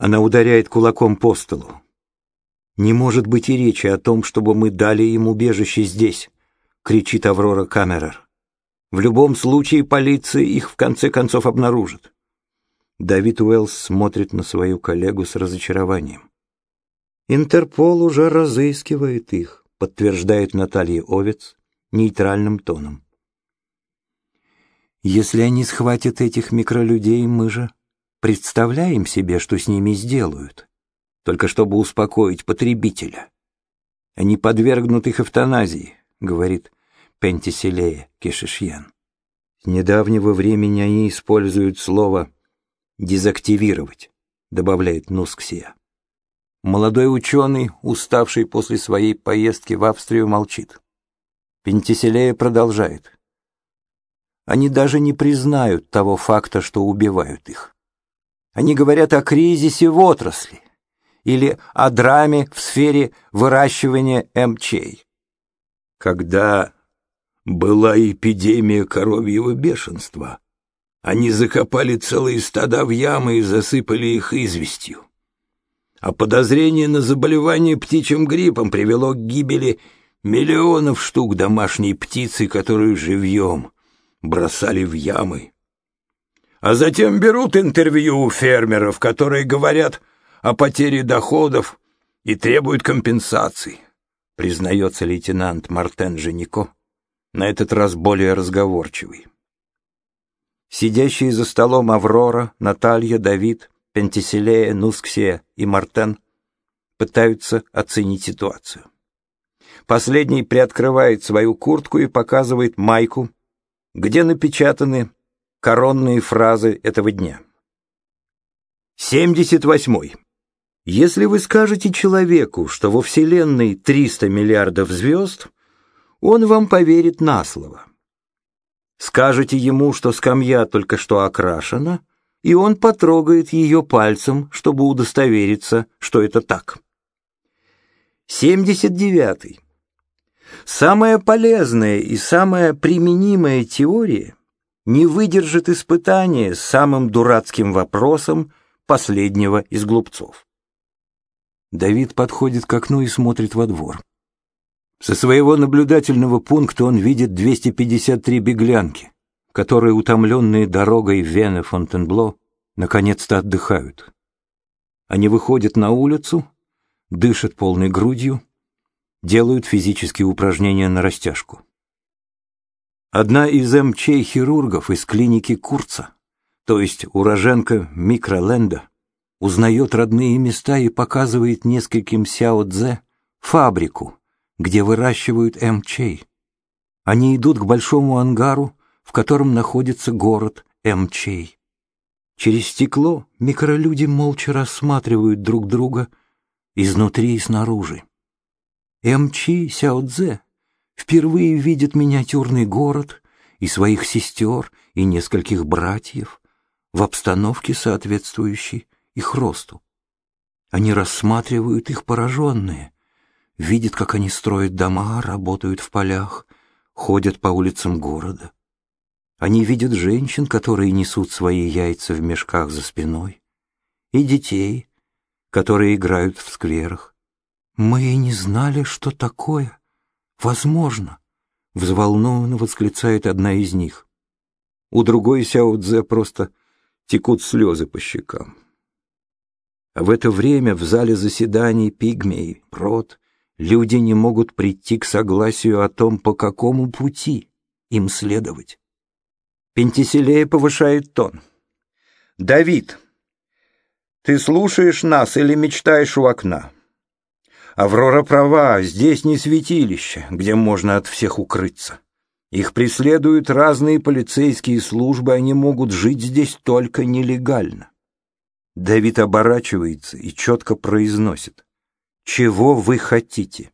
Она ударяет кулаком по столу. «Не может быть и речи о том, чтобы мы дали им убежище здесь», — кричит Аврора Камерер. «В любом случае полиция их в конце концов обнаружит». Давид Уэллс смотрит на свою коллегу с разочарованием. «Интерпол уже разыскивает их», — подтверждает Наталья Овец нейтральным тоном. «Если они схватят этих микролюдей, мы же представляем себе, что с ними сделают, только чтобы успокоить потребителя. Они подвергнут их эвтаназии», — говорит Пентиселея Кешишьян. С недавнего времени они используют слово «дезактивировать», — добавляет Нусксия. Молодой ученый, уставший после своей поездки в Австрию, молчит. Пентиселея продолжает. Они даже не признают того факта, что убивают их. Они говорят о кризисе в отрасли или о драме в сфере выращивания МЧ. Когда была эпидемия коровьего бешенства, они закопали целые стада в ямы и засыпали их известью. А подозрение на заболевание птичьим гриппом привело к гибели миллионов штук домашней птицы, которую живьем бросали в ямы. А затем берут интервью у фермеров, которые говорят о потере доходов и требуют компенсаций, признается лейтенант Мартен Женико, на этот раз более разговорчивый. Сидящие за столом Аврора, Наталья, Давид, Пентиселея, Нусксия и Мартен пытаются оценить ситуацию. Последний приоткрывает свою куртку и показывает майку, где напечатаны коронные фразы этого дня. 78. Если вы скажете человеку, что во Вселенной 300 миллиардов звезд, он вам поверит на слово. Скажете ему, что скамья только что окрашена, и он потрогает ее пальцем, чтобы удостовериться, что это так. 79. Самая полезная и самая применимая теория не выдержит испытания самым дурацким вопросом последнего из глупцов. Давид подходит к окну и смотрит во двор. Со своего наблюдательного пункта он видит 253 беглянки, которые, утомленные дорогой Вены-Фонтенбло, наконец-то отдыхают. Они выходят на улицу, дышат полной грудью, делают физические упражнения на растяжку. Одна из МЧ-хирургов из клиники Курца, то есть уроженка Микроленда, узнает родные места и показывает нескольким сяо-дзе фабрику, где выращивают МЧ. Они идут к большому ангару, в котором находится город МЧ. Через стекло микролюди молча рассматривают друг друга изнутри и снаружи. МЧ Сяо-Дзе впервые видит миниатюрный город и своих сестер и нескольких братьев в обстановке, соответствующей их росту. Они рассматривают их пораженные, видят, как они строят дома, работают в полях, ходят по улицам города. Они видят женщин, которые несут свои яйца в мешках за спиной, и детей, которые играют в скверах. Мы и не знали, что такое. Возможно, взволнованно восклицает одна из них. У другой Сяо Цзэ просто текут слезы по щекам. А в это время в зале заседаний пигмей, прот, люди не могут прийти к согласию о том, по какому пути им следовать. Пентиселея повышает тон. «Давид, ты слушаешь нас или мечтаешь у окна?» Аврора права, здесь не святилище, где можно от всех укрыться. Их преследуют разные полицейские службы, они могут жить здесь только нелегально. Давид оборачивается и четко произносит. «Чего вы хотите?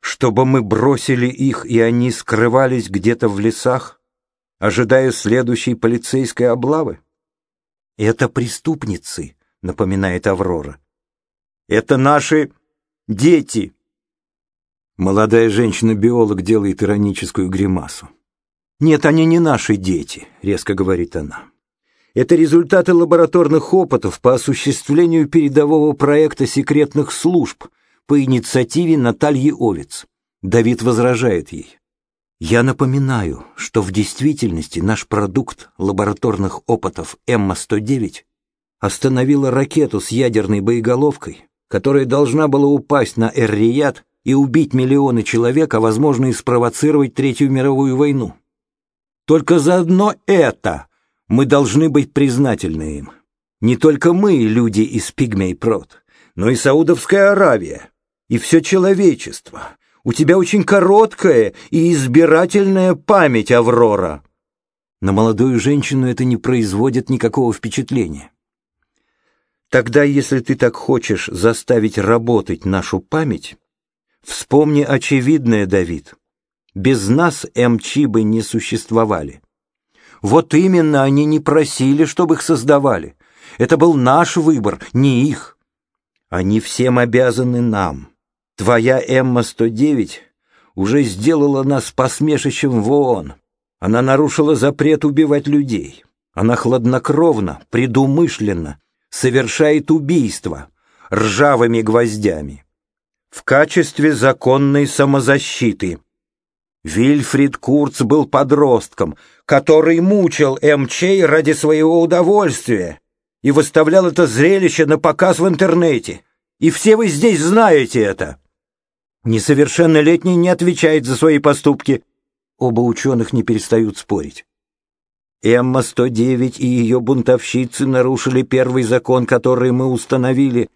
Чтобы мы бросили их, и они скрывались где-то в лесах, ожидая следующей полицейской облавы?» «Это преступницы», — напоминает Аврора. «Это наши дети!» Молодая женщина-биолог делает ироническую гримасу. «Нет, они не наши дети», — резко говорит она. Это результаты лабораторных опытов по осуществлению передового проекта секретных служб по инициативе Натальи Овец. Давид возражает ей. Я напоминаю, что в действительности наш продукт лабораторных опытов Эмма-109 остановила ракету с ядерной боеголовкой, которая должна была упасть на Эр-Рияд и убить миллионы человек, а возможно и спровоцировать Третью мировую войну. Только за одно это мы должны быть признательны им. Не только мы, люди из Пигмей-Прот, но и Саудовская Аравия, и все человечество. У тебя очень короткая и избирательная память, Аврора. На молодую женщину это не производит никакого впечатления. Тогда, если ты так хочешь заставить работать нашу память, вспомни очевидное, Давид. Без нас МЧ бы не существовали. Вот именно они не просили, чтобы их создавали. Это был наш выбор, не их. Они всем обязаны нам. Твоя Эмма-109 уже сделала нас посмешищем в ООН. Она нарушила запрет убивать людей. Она хладнокровно, предумышленно совершает убийство ржавыми гвоздями в качестве законной самозащиты. Вильфрид Курц был подростком, который мучил МЧ ради своего удовольствия и выставлял это зрелище на показ в интернете. И все вы здесь знаете это. Несовершеннолетний не отвечает за свои поступки. Оба ученых не перестают спорить. Эмма-109 и ее бунтовщицы нарушили первый закон, который мы установили.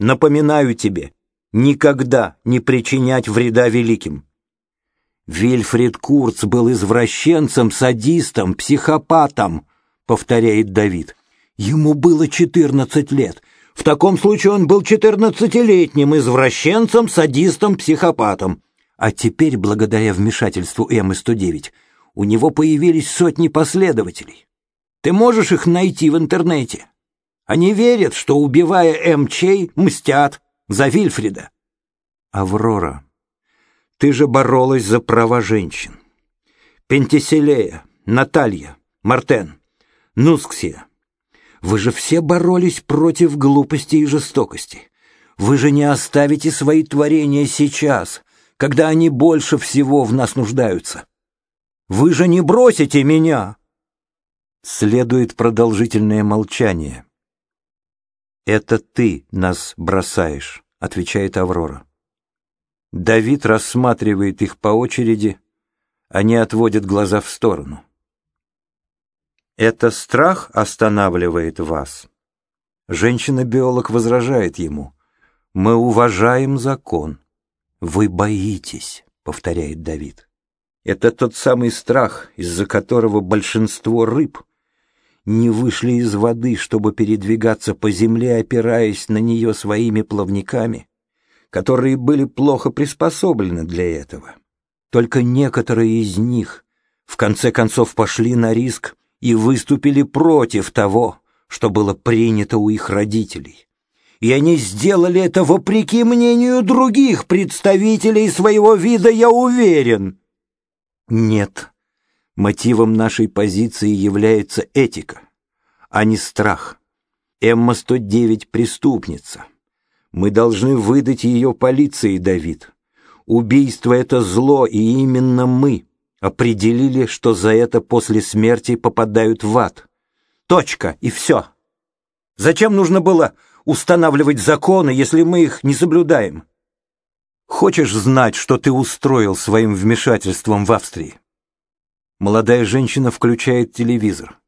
Напоминаю тебе, никогда не причинять вреда великим. Вильфред Курц был извращенцем, садистом, психопатом, повторяет Давид. Ему было 14 лет. В таком случае он был 14-летним извращенцем, садистом, психопатом. А теперь, благодаря вмешательству Эммы-109, у него появились сотни последователей. Ты можешь их найти в интернете. Они верят, что, убивая МЧ, мстят за Вильфрида. Аврора, ты же боролась за права женщин. Пентиселея, Наталья, Мартен, Нусксия. Вы же все боролись против глупости и жестокости. Вы же не оставите свои творения сейчас, когда они больше всего в нас нуждаются. Вы же не бросите меня!» Следует продолжительное молчание. «Это ты нас бросаешь», — отвечает Аврора. Давид рассматривает их по очереди, они отводят глаза в сторону. «Это страх останавливает вас?» Женщина-биолог возражает ему. «Мы уважаем закон». «Вы боитесь», — повторяет Давид. Это тот самый страх, из-за которого большинство рыб не вышли из воды, чтобы передвигаться по земле, опираясь на нее своими плавниками, которые были плохо приспособлены для этого. Только некоторые из них в конце концов пошли на риск и выступили против того, что было принято у их родителей. И они сделали это вопреки мнению других представителей своего вида, я уверен. Нет, мотивом нашей позиции является этика, а не страх. Эмма-109 преступница. Мы должны выдать ее полиции, Давид. Убийство — это зло, и именно мы определили, что за это после смерти попадают в ад. Точка, и все. Зачем нужно было устанавливать законы, если мы их не соблюдаем? Хочешь знать, что ты устроил своим вмешательством в Австрии? Молодая женщина включает телевизор.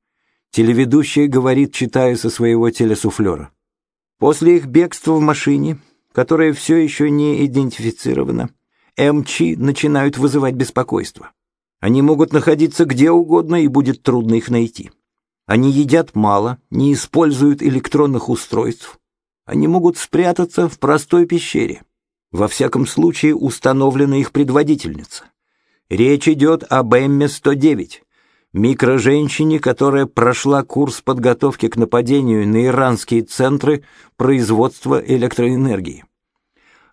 Телеведущая говорит, читая со своего телесуфлера. После их бегства в машине, которая все еще не идентифицирована, МЧ начинают вызывать беспокойство. Они могут находиться где угодно, и будет трудно их найти. Они едят мало, не используют электронных устройств. Они могут спрятаться в простой пещере. Во всяком случае, установлена их предводительница. Речь идет об Эмме-109, микроженщине, которая прошла курс подготовки к нападению на иранские центры производства электроэнергии.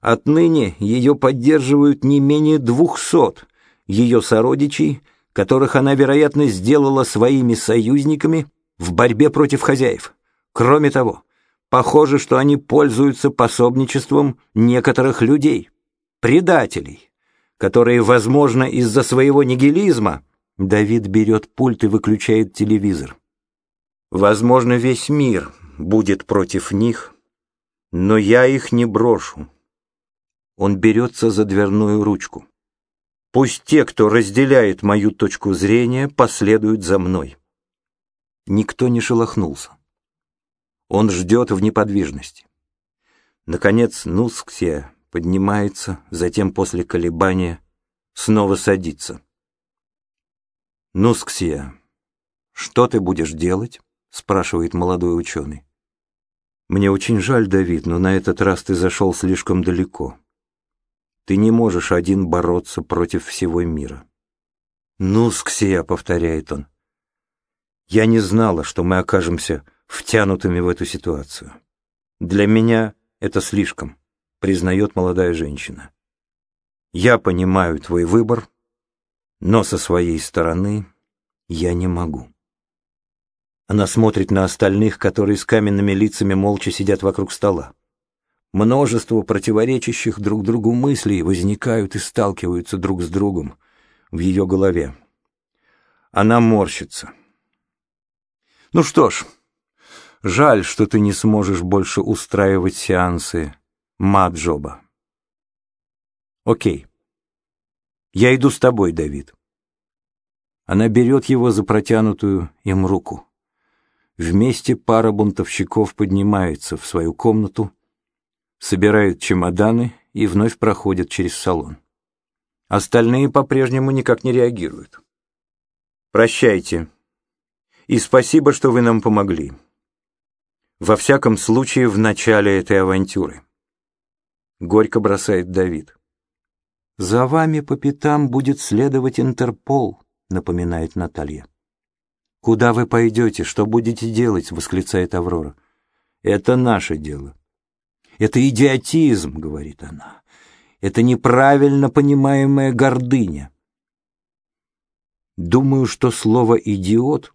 Отныне ее поддерживают не менее двухсот ее сородичей, которых она, вероятно, сделала своими союзниками в борьбе против хозяев. Кроме того, похоже, что они пользуются пособничеством некоторых людей, предателей, которые, возможно, из-за своего нигилизма Давид берет пульт и выключает телевизор. Возможно, весь мир будет против них, но я их не брошу. Он берется за дверную ручку. Пусть те, кто разделяет мою точку зрения, последуют за мной. Никто не шелохнулся. Он ждет в неподвижности. Наконец Нусксия поднимается, затем после колебания снова садится. «Нусксия, что ты будешь делать?» — спрашивает молодой ученый. «Мне очень жаль, Давид, но на этот раз ты зашел слишком далеко. Ты не можешь один бороться против всего мира». «Нусксия», — повторяет он, — «я не знала, что мы окажемся втянутыми в эту ситуацию. Для меня это слишком», — признает молодая женщина. «Я понимаю твой выбор, но со своей стороны я не могу». Она смотрит на остальных, которые с каменными лицами молча сидят вокруг стола. Множество противоречащих друг другу мыслей возникают и сталкиваются друг с другом в ее голове. Она морщится. «Ну что ж, жаль, что ты не сможешь больше устраивать сеансы Маджоба. Окей. Я иду с тобой, Давид». Она берет его за протянутую им руку. Вместе пара бунтовщиков поднимается в свою комнату, собирают чемоданы и вновь проходят через салон. Остальные по-прежнему никак не реагируют. «Прощайте. И спасибо, что вы нам помогли. Во всяком случае, в начале этой авантюры». Горько бросает Давид. «За вами по пятам будет следовать Интерпол», — напоминает Наталья. «Куда вы пойдете? Что будете делать?» — восклицает Аврора. «Это наше дело». «Это идиотизм», — говорит она. «Это неправильно понимаемая гордыня». Думаю, что слово «идиот»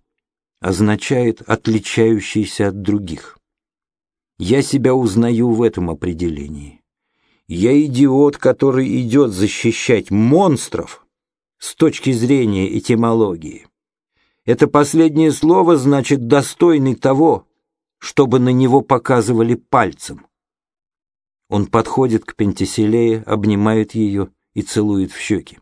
означает «отличающийся от других». Я себя узнаю в этом определении. Я идиот, который идет защищать монстров с точки зрения этимологии. Это последнее слово значит «достойный того», чтобы на него показывали пальцем. Он подходит к Пентиселее, обнимает ее и целует в щеки.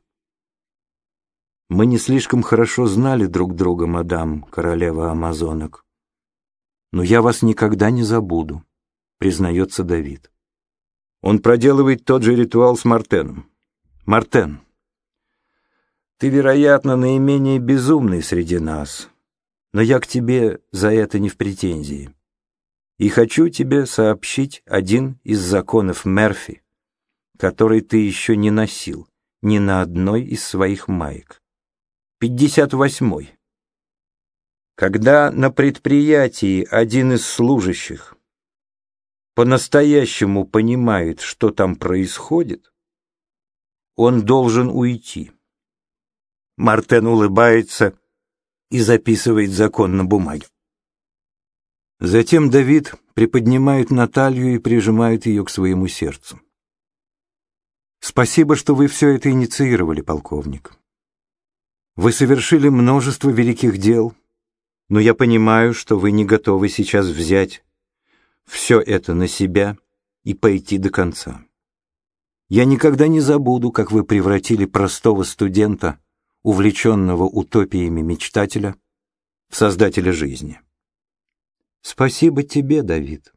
«Мы не слишком хорошо знали друг друга, мадам, королева амазонок. Но я вас никогда не забуду», — признается Давид. Он проделывает тот же ритуал с Мартеном. «Мартен, ты, вероятно, наименее безумный среди нас, но я к тебе за это не в претензии. И хочу тебе сообщить один из законов Мерфи, который ты еще не носил ни на одной из своих маек. 58. Когда на предприятии один из служащих по-настоящему понимает, что там происходит, он должен уйти. Мартен улыбается и записывает закон на бумаге. Затем Давид приподнимает Наталью и прижимает ее к своему сердцу. «Спасибо, что вы все это инициировали, полковник. Вы совершили множество великих дел, но я понимаю, что вы не готовы сейчас взять все это на себя и пойти до конца. Я никогда не забуду, как вы превратили простого студента увлеченного утопиями мечтателя в создателя жизни. Спасибо тебе, Давид.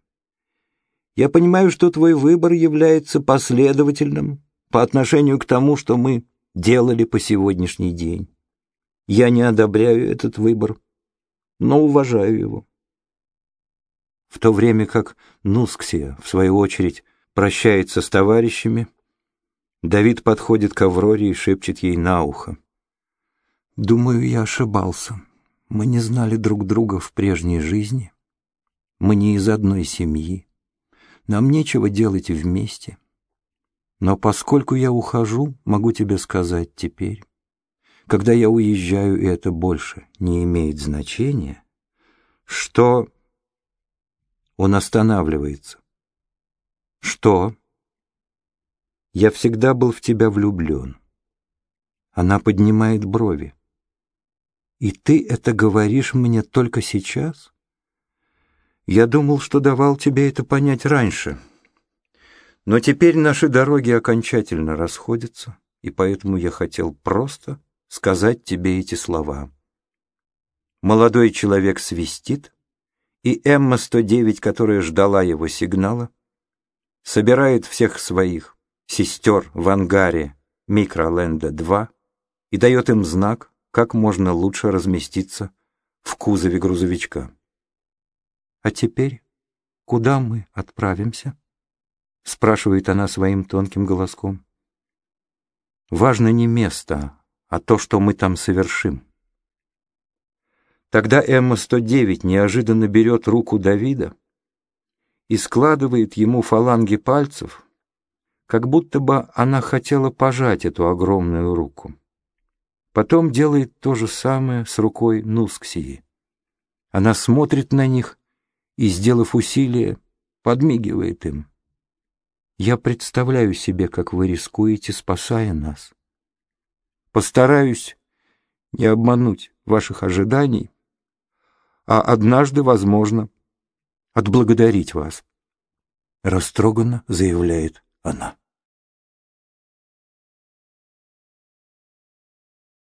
Я понимаю, что твой выбор является последовательным по отношению к тому, что мы делали по сегодняшний день. Я не одобряю этот выбор, но уважаю его. В то время как Нусксия, в свою очередь, прощается с товарищами, Давид подходит к Авроре и шепчет ей на ухо. Думаю, я ошибался. Мы не знали друг друга в прежней жизни. Мы не из одной семьи. Нам нечего делать вместе. Но поскольку я ухожу, могу тебе сказать теперь, когда я уезжаю, и это больше не имеет значения, Что? Он останавливается. Что? Я всегда был в тебя влюблен. Она поднимает брови. И ты это говоришь мне только сейчас? Я думал, что давал тебе это понять раньше. Но теперь наши дороги окончательно расходятся, и поэтому я хотел просто сказать тебе эти слова. Молодой человек свистит, и Эмма-109, которая ждала его сигнала, собирает всех своих сестер в ангаре Микроленда-2 и дает им знак, как можно лучше разместиться в кузове грузовичка. «А теперь куда мы отправимся?» — спрашивает она своим тонким голоском. «Важно не место, а то, что мы там совершим». Тогда Эмма-109 неожиданно берет руку Давида и складывает ему фаланги пальцев, как будто бы она хотела пожать эту огромную руку. Потом делает то же самое с рукой Нусксии. Она смотрит на них и, сделав усилие, подмигивает им. Я представляю себе, как вы рискуете, спасая нас. Постараюсь не обмануть ваших ожиданий, а однажды, возможно, отблагодарить вас. Растроганно заявляет она.